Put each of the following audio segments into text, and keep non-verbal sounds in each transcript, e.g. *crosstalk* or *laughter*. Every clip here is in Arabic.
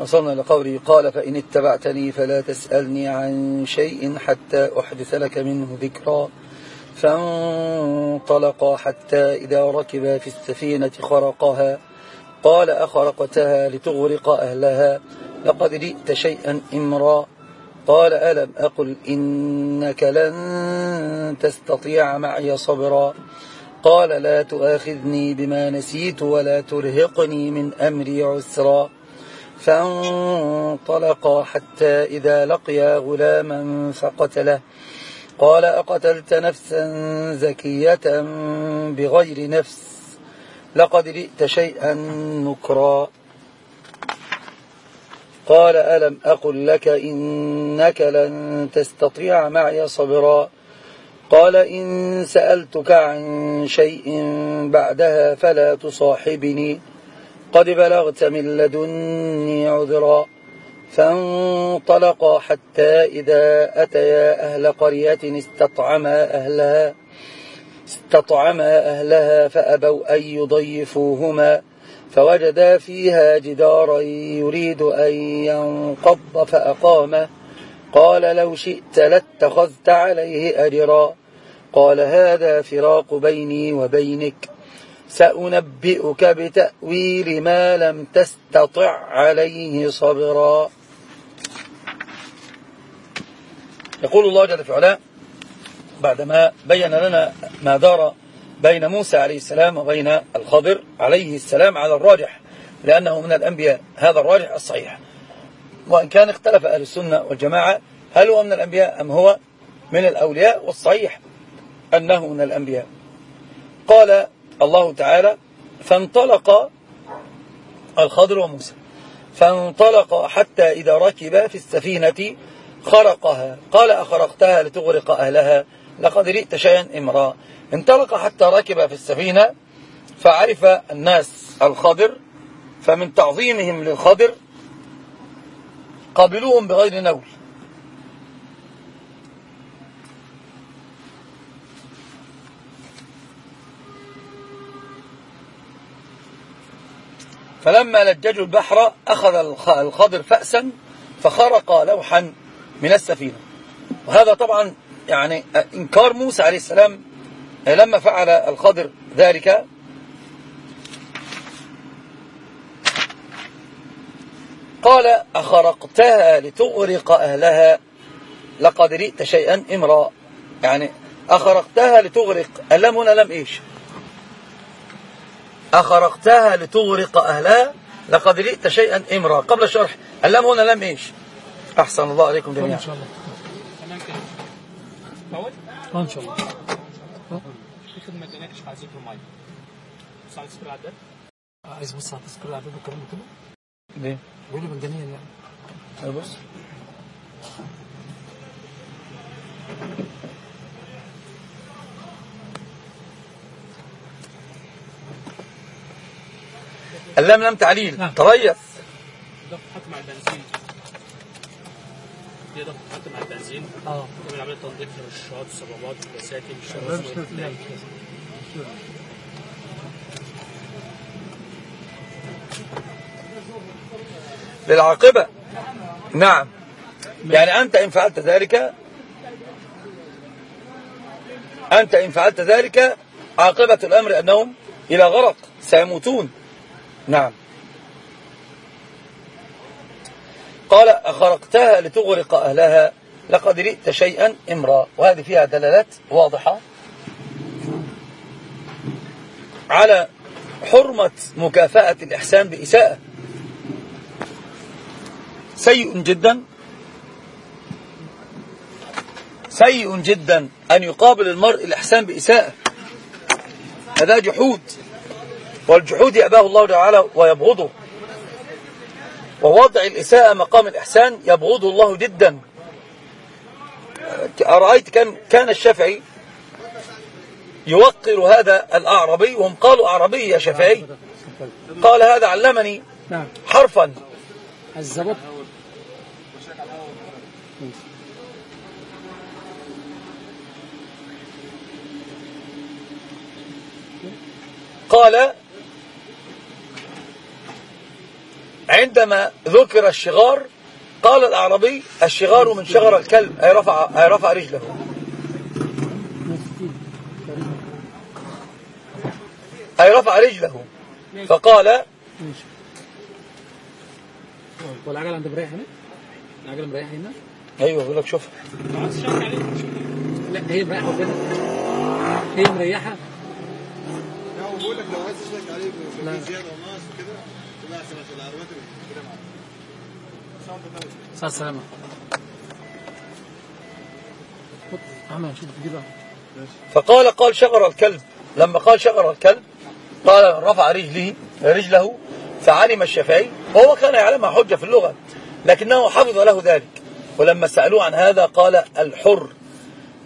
وصلنا لقوله قال فإن اتبعتني فلا تسألني عن شيء حتى أحدث لك منه ذكرا. فانطلقا حتى إذا ركبا في السفينة خرقها. قال أخرقتها لتغرق أهلها. لقد جئت شيئا إمرا. قال ألم أقل إنك لن تستطيع معي صبرا. قال لا تؤاخذني بما نسيت ولا ترهقني من أمري عسرا. فانطلقا حتى إذا لقيا غلاما فقتله. قال أقتلت نفسا زكية بغير نفس لقد جئت شيئا نكرا. قال ألم أقل لك إنك لن تستطيع معي صبرا؟ قال إن سألتك عن شيء بعدها فلا تصاحبني. قد بلغت من لدني عذرا فانطلقا حتى إذا أتيا أهل قرية استطعما أهلها استطعما أهلها فأبوا أن يضيفوهما فوجدا فيها جدارا يريد أن ينقض فأقامه. قال لو شئت لاتخذت عليه أجرا. قال هذا فراق بيني وبينك. سأنبئك بتأويل ما لم تستطع عليه صبرا. يقول الله جل في علاه بعدما بين لنا ما دار بين موسى عليه السلام وبين الخضر عليه السلام على الراجح لأنه من الأنبياء هذا الراجح الصحيح. وإن كان اختلف أهل السنة والجماعة هل هو من الأنبياء أم هو من الأولياء؟ والصحيح أنه من الأنبياء. قال الله تعالى فانطلق الخضر وموسى. فانطلق حتى إذا ركب في السفينة خرقها. قال أخرقتها لتغرق أهلها. لقد رئت شيئا إمرا. انطلق حتى ركب في السفينة فعرف الناس الخضر فمن تعظيمهم للخضر قابلوهم بغير نول. فلما لججوا البحر أخذ الخضر فأسا فخرق لوحا من السفينة. وهذا طبعا يعني إنكار موسى عليه السلام لما فعل الخضر ذلك. قال أخرقتها لتغرق أهلها لقد رئت شيئا إمرا يعني أخرقتها لتغرق اللام هنا لم إيش؟ أخرقتها لتغرق أهلها لقد رئت شيئا إمرا. قبل الشرح اللام هنا لم إيش؟ أحسن الله عليكم جميعا. إن شاء الله. إن شاء الله. خدمة هناك عايزين المية بس عايز تذكر عدد عايز بص على تذكر العدد والكلام ده كله ليه؟ بيقول لي مجانيا يعني. بص اللام لم تعليل. نعم. تريث ده بتتحط مع البنزين. دي ده بتتحط مع البنزين. آه. تعمل عملية تنظيف للرشاط الصبابات مش لازم للعاقبة. نعم. يعني أنت إن فعلت ذلك أنت إن فعلت ذلك عاقبة الأمر أنهم إلى غرق سيموتون. نعم. قال أخرقتها لتغرق أهلها لقد رئت شيئا امرا وهذه فيها دلالات واضحة على حرمة مكافأة الإحسان بإساءة. سيء جدا سيء جدا أن يقابل المرء الإحسان بإساءة. هذا جحود والجحود يأباه الله تعالى ويبغضه. ووضع الإساءة مقام الإحسان يبغضه الله جدا. أرأيت كان كان الشافعي يوقر هذا الأعربي وهم قالوا أعربي يا شافعي. قال هذا علمني نعم. حرفا. الزبط. قال عندما ذكر الشغار قال الأعرابي الشغار من شغر الكلب أي رفع, أي رفع رجله أي رفع رجله فقال والعجل عند مريح هنا؟ العجلة مريح هنا؟ أيوه بقول لك شوف لا هي مريحة كده هي مريحة لا بقول لك لو عايز تشيك عليه في زيادة وناقص وكده تبقى بقى فقال قال شغر الكلب. لما قال شغر الكلب قال رفع رجله رجله فعلم الشافعي وهو كان يعلمها حجة في اللغة لكنه حفظ له ذلك. ولما سألوه عن هذا قال الحر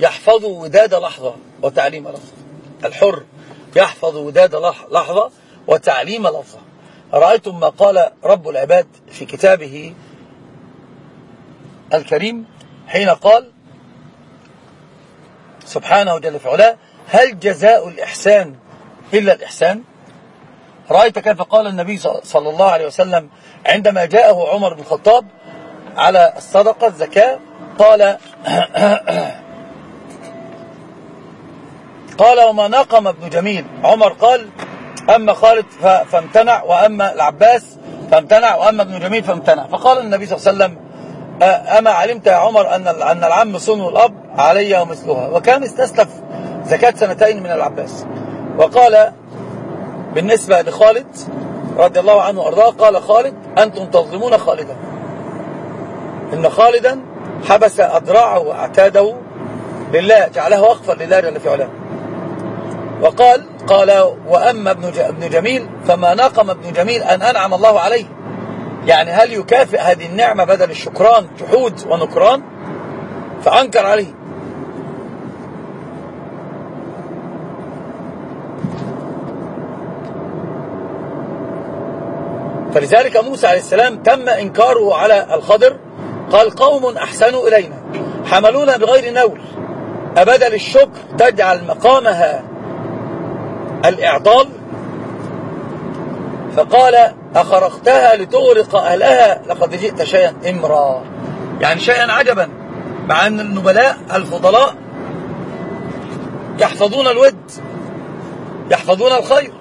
يحفظ وداد لحظة وتعليم لحظة. الحر يحفظ وداد لح- لحظة وتعليم لحظة. رأيتم ما قال رب العباد في كتابه الكريم حين قال سبحانه جل في علاه هل جزاء الإحسان إلا الإحسان؟ رأيت كيف قال النبي صلى الله عليه وسلم عندما جاءه عمر بن الخطاب على الصدقة الزكاة قال *coughs* قال وما نقم ابن جميل. عمر قال أما خالد فامتنع وأما العباس فامتنع وأما ابن جميل فامتنع. فقال النبي صلى الله عليه وسلم أما علمت يا عمر أن أن العم صنو الأب علي ومثلها. وكان استسلف زكاة سنتين من العباس. وقال بالنسبة لخالد رضي الله عنه وأرضاه قال خالد أنتم تظلمون خالدا. إن خالدا حبس أذراعه وأعتاده لله جعله وقفا لله جل في علاه. وقال قال وأما ابن جميل فما ناقم ابن جميل أن أنعم الله عليه. يعني هل يكافئ هذه النعمة بدل الشكران جحود ونكران؟ فأنكر عليه. فلذلك موسى عليه السلام تم إنكاره على الخضر قال قوم أحسنوا إلينا حملونا بغير نول أبدل الشكر تجعل مقامها الإعضال فقال أخرقتها لتغرق أهلها لقد جئت شيئا إمرا. يعني شيئا عجبا مع أن النبلاء الفضلاء يحفظون الود يحفظون الخير.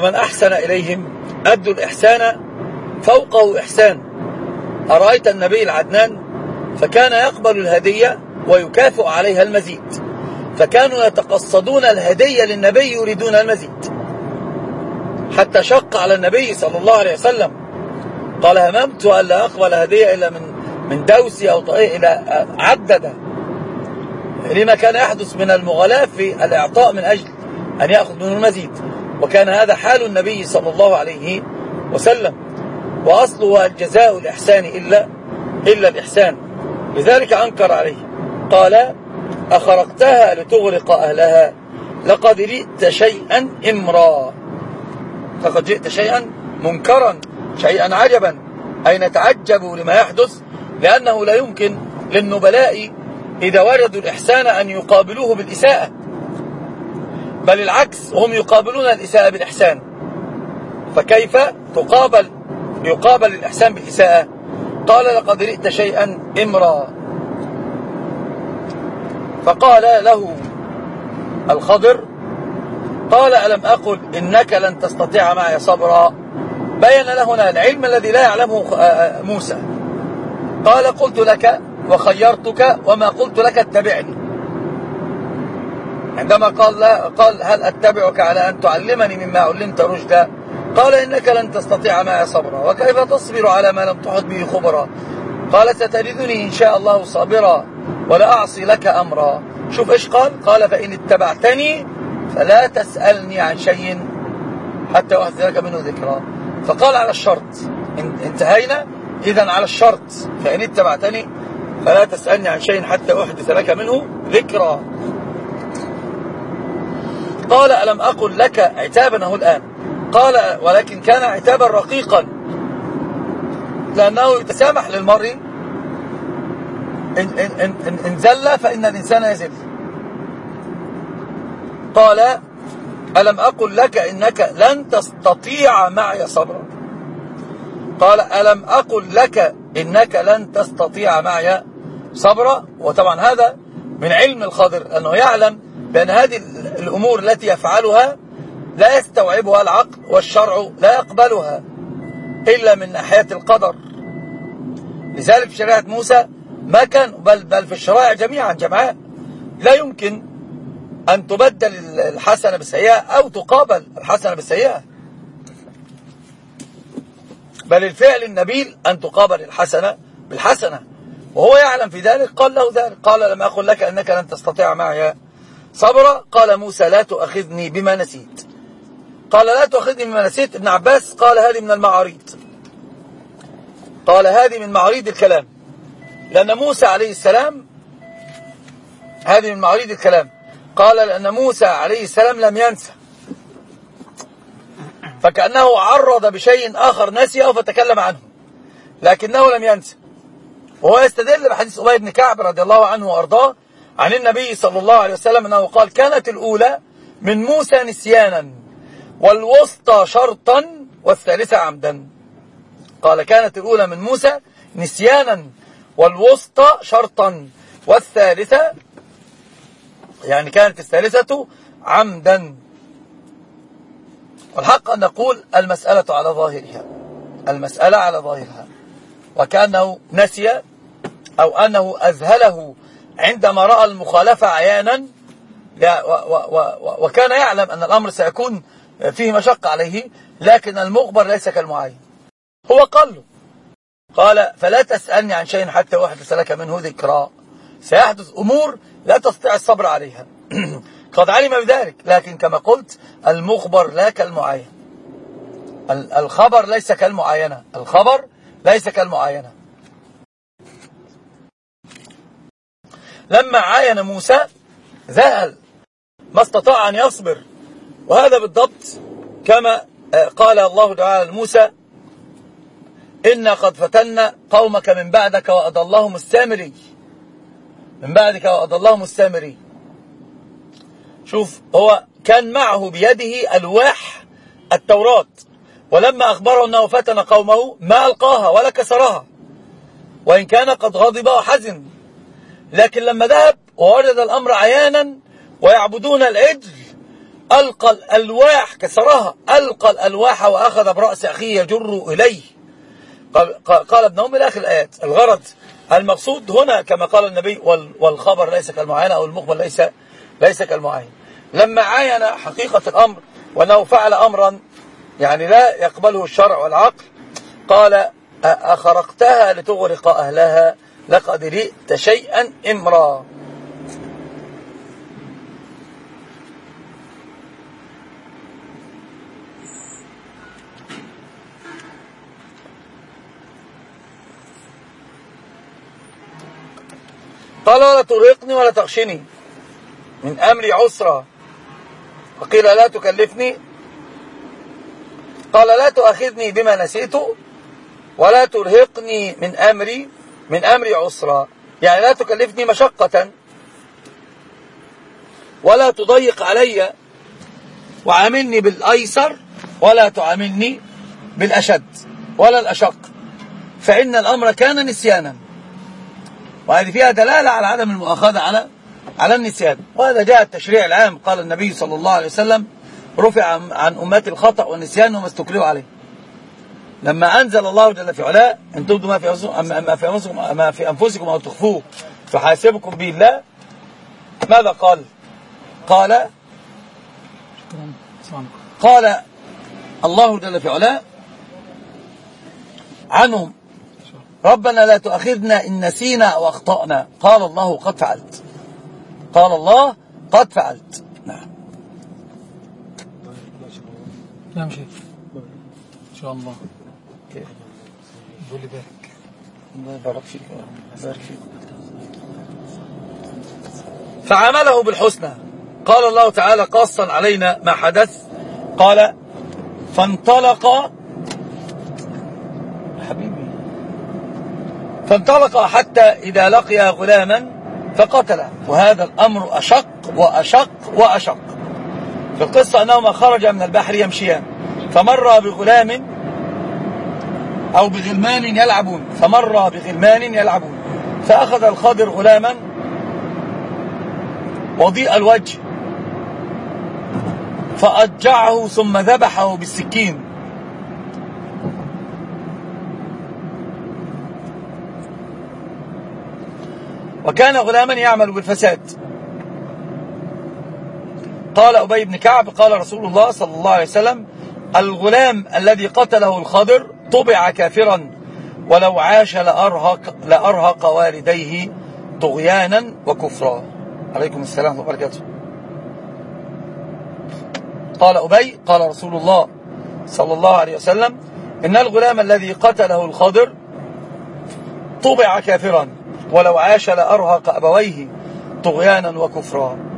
فمن أحسن إليهم أدوا الإحسان فوقه إحسان. أرأيت النبي العدنان؟ فكان يقبل الهدية ويكافئ عليها المزيد. فكانوا يتقصدون الهدية للنبي يريدون المزيد. حتى شق على النبي صلى الله عليه وسلم. قال هممت ألا أقبل هدية إلا من من دوسي أو طائي إلى عدد. لما كان يحدث من المغالاة في الإعطاء من أجل أن يأخذ منه المزيد. وكان هذا حال النبي صلى الله عليه وسلم. وأصله الجزاء الإحسان إلا إلا الإحسان. لذلك أنكر عليه. قال أخرقتها لتغرق أهلها. لقد جئت شيئا إمرا. لقد جئت شيئا منكرا شيئا عجبا. أي نتعجب لما يحدث لأنه لا يمكن للنبلاء إذا وجدوا الإحسان أن يقابلوه بالإساءة. بل العكس هم يقابلون الإساءة بالإحسان. فكيف تقابل يقابل الإحسان بالإساءة؟ قال لقد رئت شيئا إمرا. فقال له الخضر قال ألم أقل إنك لن تستطيع معي صبرا؟ بين له هنا العلم الذي لا يعلمه موسى. قال قلت لك وخيرتك وما قلت لك اتبعني. عندما قال لا قال هل أتبعك على أن تعلمني مما علمت رشدا؟ قال إنك لن تستطيع معي صبرا وكيف تصبر على ما لم تحط به خبرا؟ قال ستجدني إن شاء الله صابرا ولا أعصي لك أمرا. شوف إيش قال؟ قال فإن اتبعتني فلا تسألني عن شيء حتى لك منه ذكرى فقال على الشرط ان انتهينا؟ إذا على الشرط فإن اتبعتني فلا تسألني عن شيء حتى أحدث لك منه ذكرى قال ألم أقل لك عتابا أهو الآن؟ قال ولكن كان عتابا رقيقا. لأنه يتسامح للمرء. إن, إن, إن, إن, إن زل فإن الإنسان يزل. قال ألم أقل لك إنك لن تستطيع معي صبرا. قال ألم أقل لك إنك لن تستطيع معي صبرا. وطبعا هذا من علم الخضر أنه يعلم بأن هذه الأمور التي يفعلها لا يستوعبها العقل والشرع لا يقبلها إلا من ناحية القدر. لذلك في شريعة موسى ما كان بل, بل في الشرائع جميعا جمعاء لا يمكن أن تبدل الحسنة بالسيئة أو تقابل الحسنة بالسيئة. بل الفعل النبيل أن تقابل الحسنة بالحسنة. وهو يعلم في ذلك قال له ذلك قال لم أقل لك أنك لن تستطيع معي صبرا قال موسى لا تؤخذني بما نسيت. قال لا تؤخذني بما نسيت. ابن عباس قال هذه من المعاريض. قال هذه من معاريض الكلام. لأن موسى عليه السلام هذه من معاريض الكلام. قال لأن موسى عليه السلام لم ينسى. فكأنه عرض بشيء آخر نسيه فتكلم عنه. لكنه لم ينسى. وهو يستدل بحديث أبي بن كعب رضي الله عنه وأرضاه عن النبي صلى الله عليه وسلم أنه قال كانت الأولى من موسى نسيانا والوسطى شرطا والثالثة عمدا. قال كانت الأولى من موسى نسيانا والوسطى شرطا والثالثة يعني كانت الثالثة عمدا. والحق أن نقول المسألة على ظاهرها المسألة على ظاهرها وكأنه نسي أو أنه أذهله عندما رأى المخالفة عيانا وكان يعلم أن الأمر سيكون فيه مشقة عليه لكن المخبر ليس كالمعين هو قال له قال فلا تسألني عن شيء حتى أحدث لك منه ذكرى. سيحدث أمور لا تستطيع الصبر عليها. *clears throat* قد علم بذلك لكن كما قلت المخبر لا كالمعين الخبر ليس كالمعاينة. الخبر ليس كالمعاينة. لما عاين موسى ذهل ما استطاع أن يصبر. وهذا بالضبط كما قال الله تعالى لموسى إنا قد فتنا قومك من بعدك وأضلهم السامري. من بعدك وأضلهم السامري. شوف هو كان معه بيده ألواح التوراة. ولما أخبره أنه فتن قومه ما ألقاها ولا كسرها. وإن كان قد غضب وحزن. لكن لما ذهب ووجد الأمر عيانا ويعبدون العجل ألقى الألواح كسرها ألقى الألواح وأخذ برأس أخيه يجر إليه. قال, ابن أم آخر الآيات الغرض المقصود هنا كما قال النبي والخبر ليس كالمعاينة أو المخبر ليس ليس كالمعاين. لما عاين حقيقة الأمر وأنه فعل أمرا يعني لا يقبله الشرع والعقل قال أخرقتها لتغرق أهلها لقد رئت شيئا إمرا. قال ولا ترهقني ولا تخشني من أمري عسرا وقيل لا تكلفني. قال لا تؤاخذني بما نسيت. ولا ترهقني من أمري. من أمري عسرا يعني لا تكلفني مشقة. ولا تضيق علي وعاملني بالأيسر ولا تعاملني بالأشد ولا الأشق. فإن الأمر كان نسيانا. وهذه فيها دلالة على عدم المؤاخذة على على النسيان. وهذا جاء التشريع العام. قال النبي صلى الله عليه وسلم رفع عن أمتي الخطأ والنسيان وما استكرهوا عليه. لما أنزل الله جل في علاه أن تبدوا ما في أنفسكم ما في أنفسكم ما في أنفسكم أو تخفوه فحاسبكم به الله. ماذا قال؟ قال قال الله جل في علاه عنهم ربنا لا تؤاخذنا إن نسينا أو أخطأنا. قال الله قد فعلت. قال الله قد فعلت. نعم. نعم شيخ إن شاء الله. بارك. الله يبارك فيك يبارك فيك. فعامله بالحسنى. قال الله تعالى قاصا علينا ما حدث. قال فانطلق حبيبي. فانطلق حتى إذا لقي غلاما فقتله. وهذا الأمر أشق وأشق وأشق. في القصة أنهما خرجا من البحر يمشيان. فمر بغلام أو بغلمان يلعبون. فمر بغلمان يلعبون. فأخذ الخضر غلاما. وضيء الوجه. فأجعه ثم ذبحه بالسكين. وكان غلاما يعمل بالفساد. قال أبي بن كعب قال رسول الله صلى الله عليه وسلم الغلام الذي قتله الخضر طبع كافرا ولو عاش لأرهق, لأرهق والديه طغيانا وكفرا. عليكم السلام وبركاته. قال أبي قال رسول الله صلى الله عليه وسلم إن الغلام الذي قتله الخضر طبع كافرا ولو عاش لأرهق أبويه طغيانا وكفرا.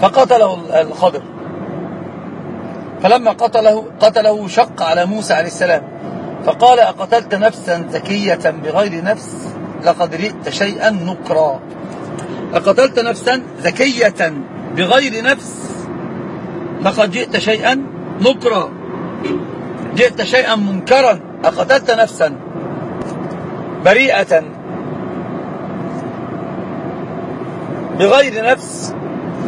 فقتله الخضر. فلما قتله قتله شق على موسى عليه السلام فقال أقتلت نفسا زكية بغير نفس؟ لقد رئت شيئا نكرا. أقتلت نفسا زكية بغير نفس؟ لقد جئت شيئا نكرا. جئت شيئا منكرا. أقتلت نفسا بريئة بغير نفس؟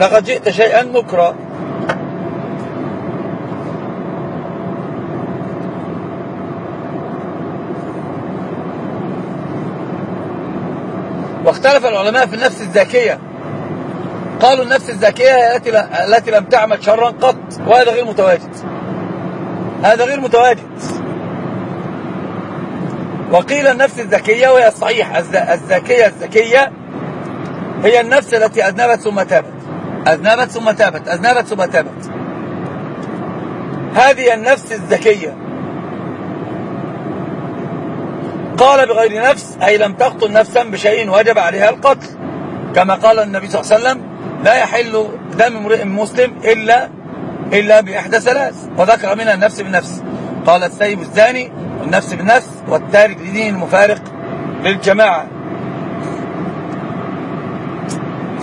لقد جئت شيئا نكرا. واختلف العلماء في النفس الزاكية قالوا النفس الزاكية هي التي التي لم تعمل شرا قط وهذا غير متواجد. هذا غير متواجد. وقيل النفس الزكية وهي الصحيح الزاكية الزكية هي النفس التي أذنبت ثم تابت. أذنبت ثم تابت أذنبت ثم تابت. هذه النفس الزكية قال بغير نفس أي لم تقتل نفسا بشيء وجب عليها القتل. كما قال النبي صلى الله عليه وسلم لا يحل دم امرئ مسلم إلا إلا بإحدى ثلاث. وذكر منها النفس بالنفس قال السيب الزاني والنفس بالنفس والتارك لدين المفارق للجماعة.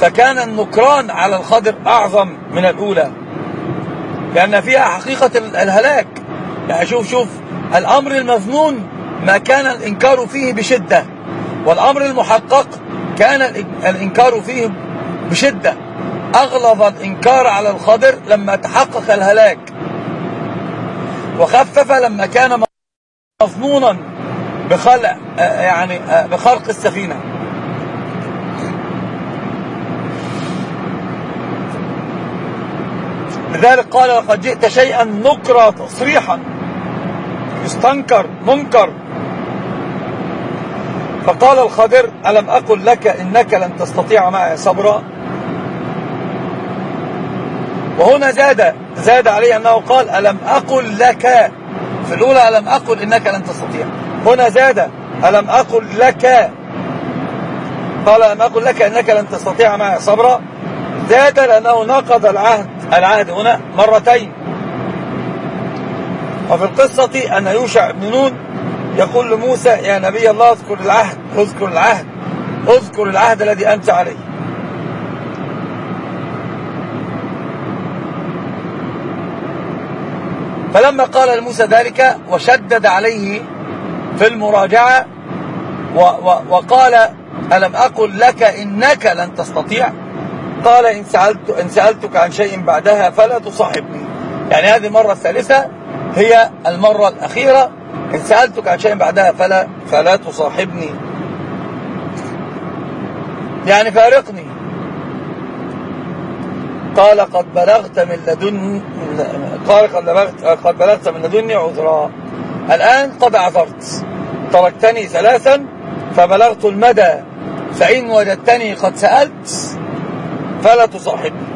فكان النكران على الخضر أعظم من الأولى. لأن فيها حقيقة الهلاك. يعني شوف شوف الأمر المظنون ما كان الإنكار فيه بشدة والأمر المحقق كان الإنكار فيه بشدة. أغلظ الإنكار على الخضر لما تحقق الهلاك. وخفف لما كان مظنونا بخلق يعني بخلق السفينة. لذلك قال لقد جئت شيئا نكرا تصريحا. يستنكر منكر. فقال الخضر ألم أقل لك إنك لن تستطيع معي صبرا؟ وهنا زاد زاد عليه أنه قال ألم أقل لك؟ في الأولى ألم أقل إنك لن تستطيع. هنا زاد ألم أقل لك؟ قال ألم أقل لك إنك لن تستطيع معي صبرا؟ زاد لأنه نقض العهد. العهد هنا مرتين. وفي القصة أن يوشع بن نون يقول لموسى يا نبي الله اذكر العهد اذكر العهد اذكر العهد الذي أنت عليه. فلما قال لموسى ذلك وشدد عليه في المراجعة وقال ألم أقل لك إنك لن تستطيع؟ قال إن, سألت إن سألتك عن شيء بعدها فلا تصاحبني. يعني هذه المرة الثالثة هي المرة الأخيرة. إن سألتك عن شيء بعدها فلا, فلا تصاحبني. يعني فارقني. قال قد بلغت من لدن قال قد بلغت, قد بلغت من لدني عذرا. الآن قد عذرت تركتني ثلاثا فبلغت المدى. فإن وجدتني قد سألت فلا تصاحبني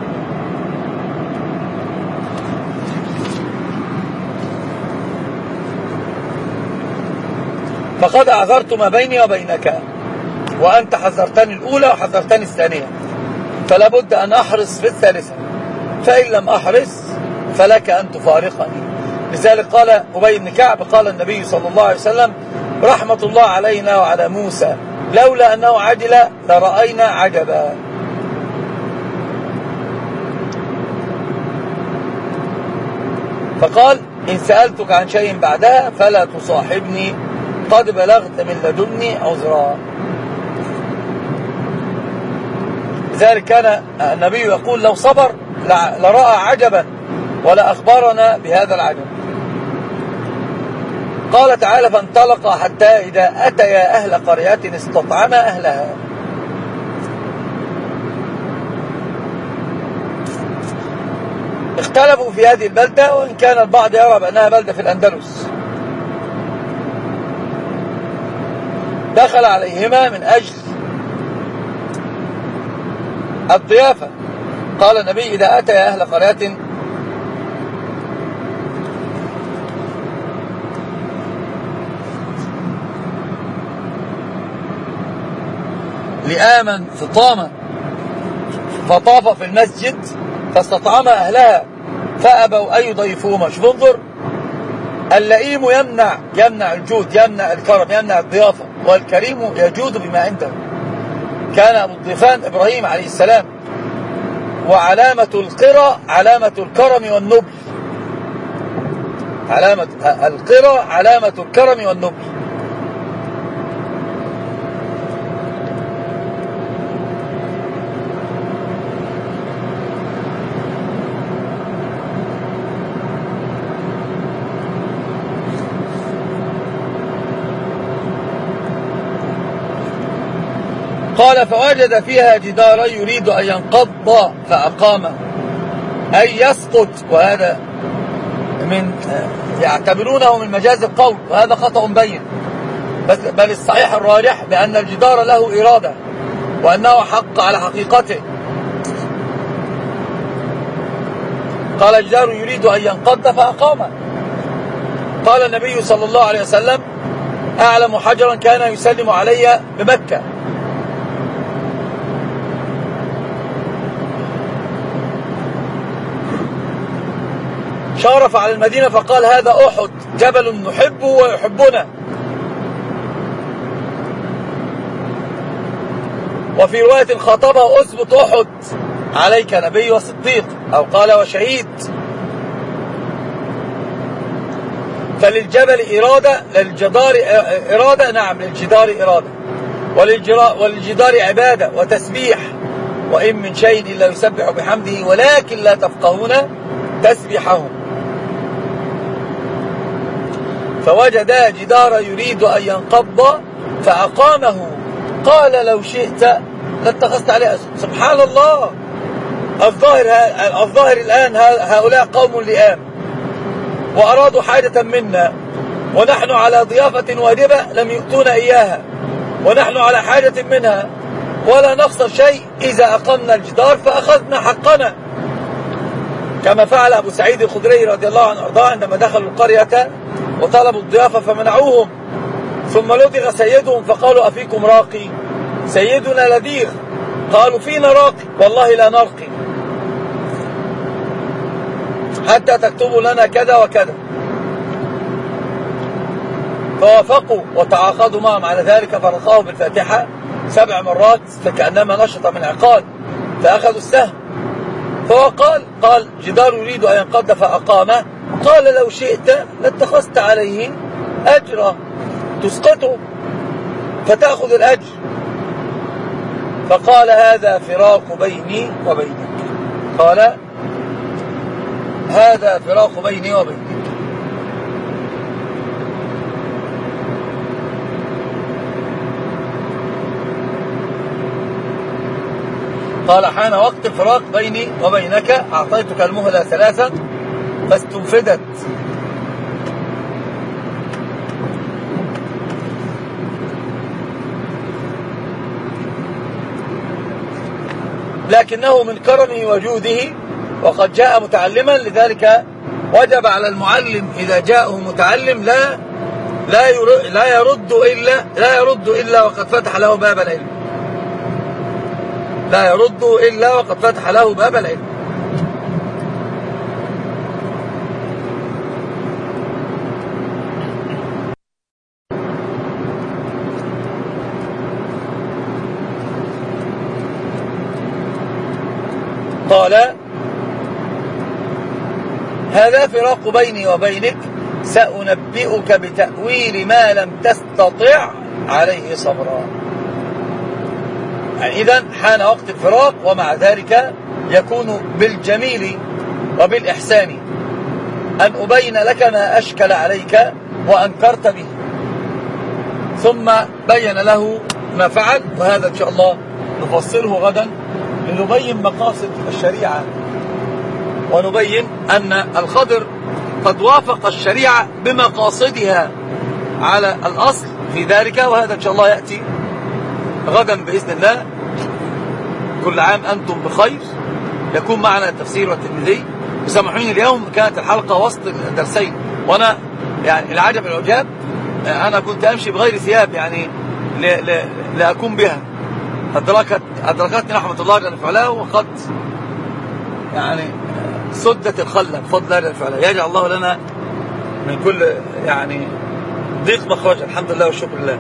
فقد أعذرت ما بيني وبينك وأنت حذرتني الأولى وحذرتني الثانية. فلا بد أن أحرص في الثالثة. فإن لم أحرص فلك أن تفارقني. لذلك قال أبي بن كعب قال النبي صلى الله عليه وسلم رحمة الله علينا وعلى موسى لولا أنه عجل لرأينا عجبا. فقال إن سألتك عن شيء بعدها فلا تصاحبني. قد بلغت من لدني عذرا. لذلك كان النبي يقول لو صبر لرأى عجبا ولا أخبرنا بهذا العجب. قال تعالى فانطلق حتى إذا أتيا أهل قرية استطعما أهلها. اختلفوا في هذه البلدة وإن كان البعض يرى بأنها بلدة في الأندلس. دخل عليهما من أجل الضيافة. قال النبي إذا أتى أهل قرية لآما فطاما فطاف في المسجد فاستطعم أهلها فأبوا أن يضيفوهما شوف انظر اللئيم يمنع يمنع الجود يمنع الكرم يمنع الضيافة والكريم يجود بما عنده. كان أبو الضيفان إبراهيم عليه السلام وعلامة القرى علامة الكرم والنبل. علامة القرى علامة الكرم والنبل. قال فوجد فيها جدارا يريد أن ينقض فأقامه أي يسقط وهذا من يعتبرونه من مجاز القول وهذا خطأ بين. بل الصحيح الراجح بأن الجدار له إرادة وأنه حق على حقيقته. قال الجدار يريد أن ينقض فأقامه قال النبي صلى الله عليه وسلم أعلم حجرا كان يسلم علي بمكة. شارف على المدينة فقال هذا أحد جبل نحبه ويحبنا. وفي رواية خطبه أثبت أحد عليك نبي وصديق أو قال وشهيد. فللجبل إرادة للجدار إرادة نعم للجدار إرادة. وللجدار عبادة وتسبيح. وإن من شيء إلا يسبح بحمده ولكن لا تفقهون تسبيحهم فوجد جدار يريد أن ينقض فأقامه. قال لو شئت لاتخذت عليه سبحان الله. الظاهر, الظاهر الآن هؤلاء قوم لئام. وأرادوا حاجة منا. ونحن على ضيافة واجبة لم يؤتونا إياها. ونحن على حاجة منها. ولا نخسر شيء إذا أقمنا الجدار فأخذنا حقنا. كما فعل أبو سعيد الخدري رضي الله عنه وأرضاه عندما دخلوا القرية وطلبوا الضيافة فمنعوهم. ثم لدغ سيدهم فقالوا أفيكم راقي؟ سيدنا لديغ. قالوا فينا راقي. والله لا نرقي. حتى تكتبوا لنا كذا وكذا. فوافقوا وتعاقدوا معهم. على ذلك فرقاه بالفاتحة سبع مرات فكأنما نشط من عقال فأخذوا السهم. فهو قال قال جدار يريد أن ينقض فأقامه. قال لو شئت لاتخذت عليه أجرا تسقطه فتأخذ الأجر. فقال هذا فراق بيني وبينك. قال هذا فراق بيني وبينك. قال حان وقت الفراق بيني وبينك أعطيتك المهلة ثلاثة فاستنفدت لكنه من كرمه وجوده وقد جاء متعلما لذلك وجب على المعلم إذا جاءه متعلم لا لا يرد إلا لا يرد إلا وقد فتح له باب العلم. لا يرد إلا وقد فتح له باب العلم. قال هذا فراق بيني وبينك سأنبئك بتأويل ما لم تستطع عليه صبرا. إذا حان وقت الفراق ومع ذلك يكون بالجميل وبالإحسان. أن أبين لك ما أشكل عليك وأنكرت به. ثم بين له ما فعل وهذا إن شاء الله نفصله غدا لنبين مقاصد الشريعة. ونبين أن الخضر قد وافق الشريعة بمقاصدها على الأصل في ذلك وهذا إن شاء الله يأتي غدا بإذن الله. كل عام أنتم بخير. يكون معنا التفسير والتلميذي. سامحوني اليوم كانت الحلقة وسط الدرسين. وأنا يعني العجب العجاب أنا كنت أمشي بغير ثياب يعني لأكون بها. أدركت أدركتني رحمة الله جل وعلا وقد يعني سدت الخلة بفضل الله جل وعلا. يجعل الله لنا من كل يعني ضيق مخرج. الحمد لله والشكر لله.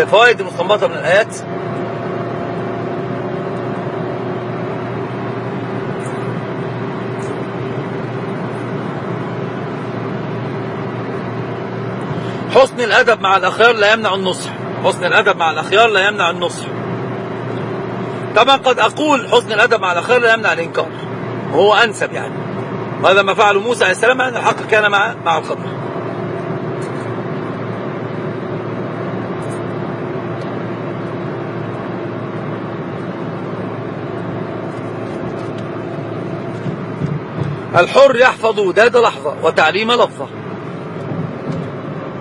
الفوائد المستنبطة من الآيات. حسن الأدب مع الأخيار لا يمنع النصح. حسن الأدب مع الأخيار لا يمنع النصح. طبعا قد أقول حسن الأدب مع الأخيار لا يمنع الإنكار. وهو أنسب يعني. وهذا ما فعله موسى عليه السلام أن الحق كان مع مع الخضر. الحر يحفظ وداد لحظة وتعليم لفظة.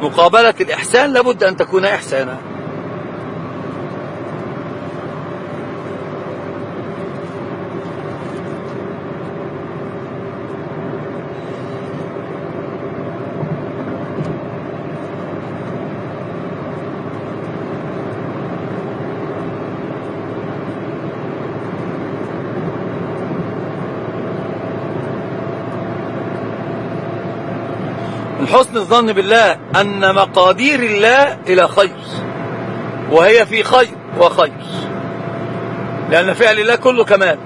مقابلة الإحسان لابد أن تكون إحسانا. حسن الظن بالله أن مقادير الله إلى خير وهي في خير وخير. لأن فعل الله كله كمال.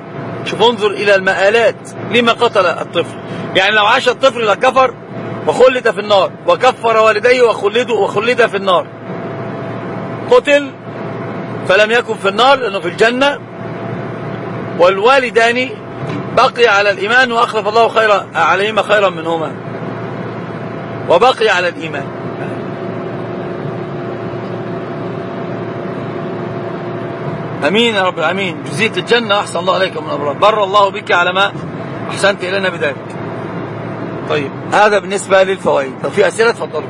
شوف انظر إلى المآلات. لما قتل الطفل؟ يعني لو عاش الطفل لكفر وخلد في النار وكفر والديه وخلد وخلد في النار. قتل فلم يكن في النار لأنه في الجنة. والوالدان بقي على الإيمان وأخلف الله خيرا عليهما خيرا منهما. وبقي على الإيمان. أمين يا رب العالمين. جزيت الجنة أحسن الله عليكم من الأبرار بر الله بك على ما أحسنت إلينا بذلك. طيب هذا بالنسبة للفوائد. لو في أسئلة تفضلوا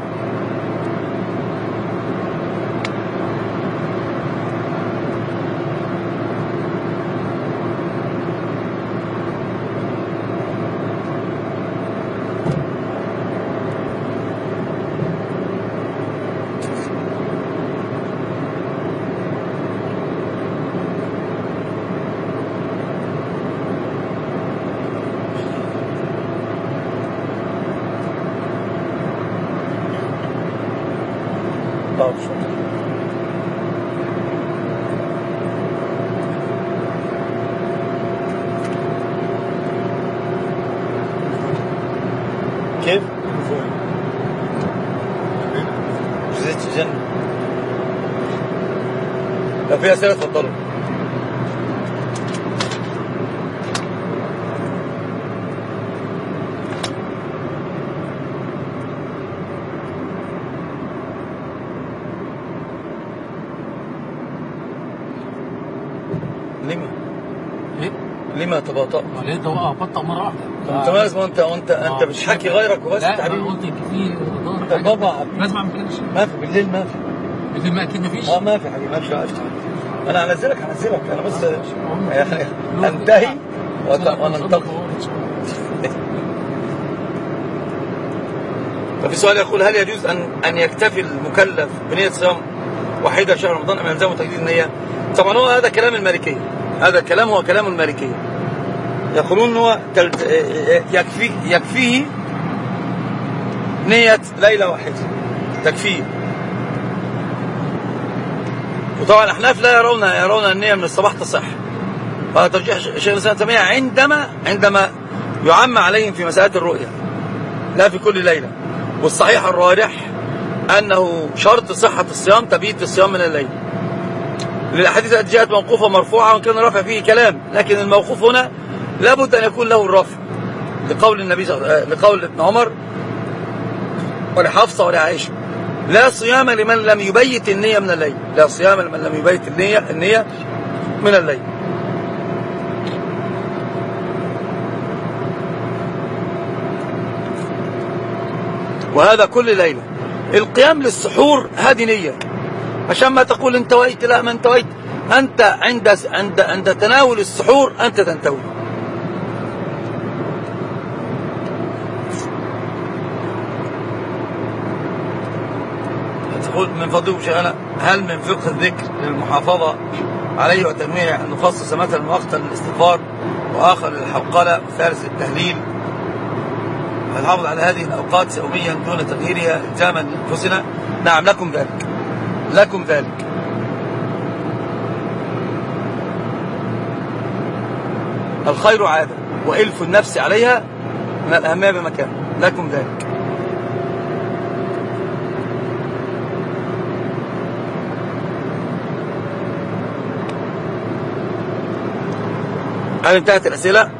طيب شكرا كيف؟ جزيت الجنة لو في أسئلة تفضلوا لما؟ إيه؟ لما تباطأ؟ ما ليه ده وقع بطأ مرة واحدة انت لازم انت انت آه. بتحكي غيرك وبس أنا حبيبي قلت يمكن في طب بابا لازم اعمل كده ما في بالليل ما في بالليل ما أكيد مفيش آه ما في حبيبي ما في أنا هنزلك هنزلك. أنا بس يعني *laughs* انتهي وننتقل ففي سؤال يقول هل يجوز ان أن يكتفي المكلف بنية صيام وحيده شهر رمضان أم يلزمه تجديد النية؟ طبعا هو هذا كلام المالكية. هذا الكلام هو كلام المالكية. يقولون إن هو يكفي يكفيه نية ليلة واحدة. تكفيه. وطبعا الأحناف لا يرون يرون النية من الصباح تصح. وهذا ترجيح شيخ الإسلام تيمية عندما عندما يعم عليهم في مسألة الرؤية لا في كل ليلة. والصحيح الراجح أنه شرط صحة الصيام تبيت الصيام من الليل. للأحاديث التي جاءت موقوفة مرفوعة وإن كان الرفع فيه كلام لكن الموقوف هنا لابد أن يكون له الرفع. لقول النبي لقول ابن عمر ولحفصة ولعائشة. لا صيام لمن لم يبيت النية من الليل. لا صيام لمن لم يبيت النية النية من الليل. وهذا كل ليلة. القيام للسحور هذه نية. عشان ما تقول انتويت لا ما انتويت. أنت عند عند عند تناول السحور أنت تنتوي. تقول من فضلكم شيخنا هل من فقه الذكر للمحافظة عليه وتنويع أن نخصص مثلا وقتا للاستغفار وآخر للحوقلة وثالث للتهليل ونحافظ على هذه الأوقات يوميا دون تغييرها إلزاما لأنفسنا. نعم لكم ذلك. لكم ذلك. الخير عادة وإلف النفس عليها من الأهمية بمكان. لكم ذلك. هل انتهت الأسئلة؟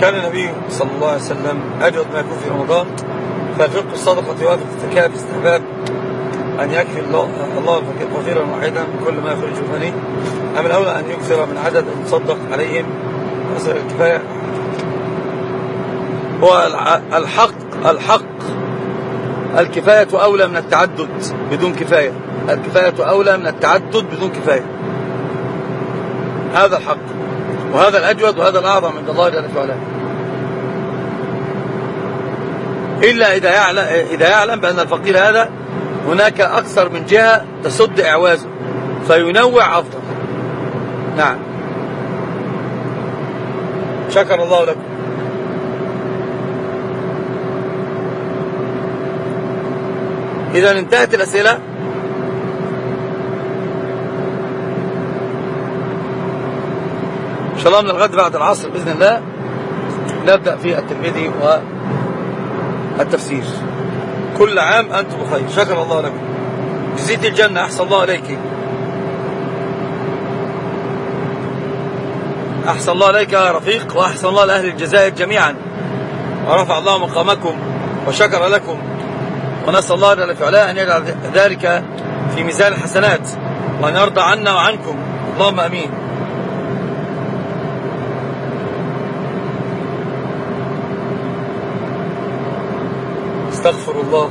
كان النبي صلى الله عليه وسلم أجود ما يكون في رمضان ففقه الصدقة يوافق الزكاة في استحباب أن يكفي الله الله فقيرا واحدا كل ما يخرج غني أم الأولى أن يكثر من عدد يتصدق عليهم. وصل الكفاية. هو الحق الحق. الكفاية أولى من التعدد بدون كفاية. الكفاية أولى من التعدد بدون كفاية. هذا الحق. وهذا الأجود وهذا الأعظم عند الله جل وعلا. إلا إذا يعلم, إذا يعلم بأن الفقير هذا هناك أكثر من جهة تسد إعوازه فينوع أفضل. نعم. شكر الله لكم. إذا انتهت الأسئلة. إن شاء الله من الغد بعد العصر بإذن الله نبدأ في الترمذي والتفسير. كل عام أنتم بخير. شكر الله لكم. جزيت الجنة أحسن الله عليك أحسن الله عليك يا رفيق وأحسن الله لأهل الجزائر جميعا. ورفع الله مقامكم وشكر لكم. ونسأل الله جل في علاه أن يجعل ذلك في ميزان الحسنات. وأن يرضى عنا وعنكم. اللهم أمين. استغفر الله.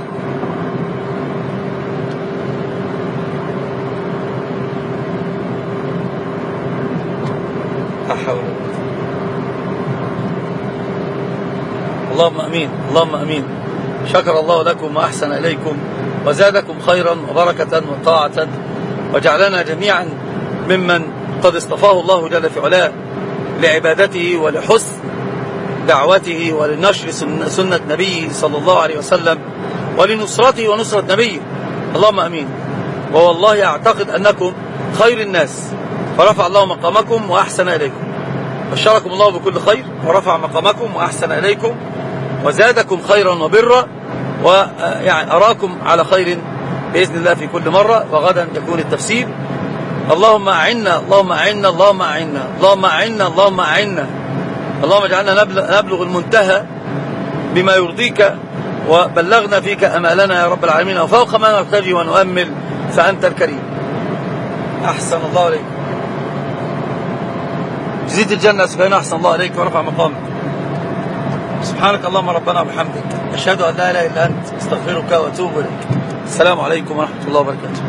حول. اللهم آمين. اللهم آمين. شكر الله لكم وأحسن إليكم وزادكم خيرا وبركة وطاعة وجعلنا جميعا ممن قد اصطفاه الله جل في علاه لعبادته ولحسن دعوته ولنشر سن- سنة نبيه صلى الله عليه وسلم ولنصرته ونصرة نبيه. اللهم أمين. ووالله أعتقد أنكم خير الناس. فرفع الله مقامكم وأحسن إليكم. بشركم الله بكل خير ورفع مقامكم وأحسن إليكم. وزادكم خيرا وبرا ويعني أراكم على خير بإذن الله في كل مرة وغدا يكون التفسير. اللهم أعنا اللهم أعنا اللهم أعنا اللهم أعنا اللهم أعنا. اللهم اجعلنا نبلغ, المنتهى بما يرضيك وبلغنا فيك أمالنا يا رب العالمين. وفوق ما نرتجي ونؤمل فأنت الكريم. أحسن الله عليك جزيت الجنة سبحانه أحسن الله عليك ورفع مقامك. سبحانك اللهم ربنا وبحمدك. أشهد أن لا إله إلا أنت. أستغفرك وأتوب إليك. السلام عليكم ورحمة الله وبركاته.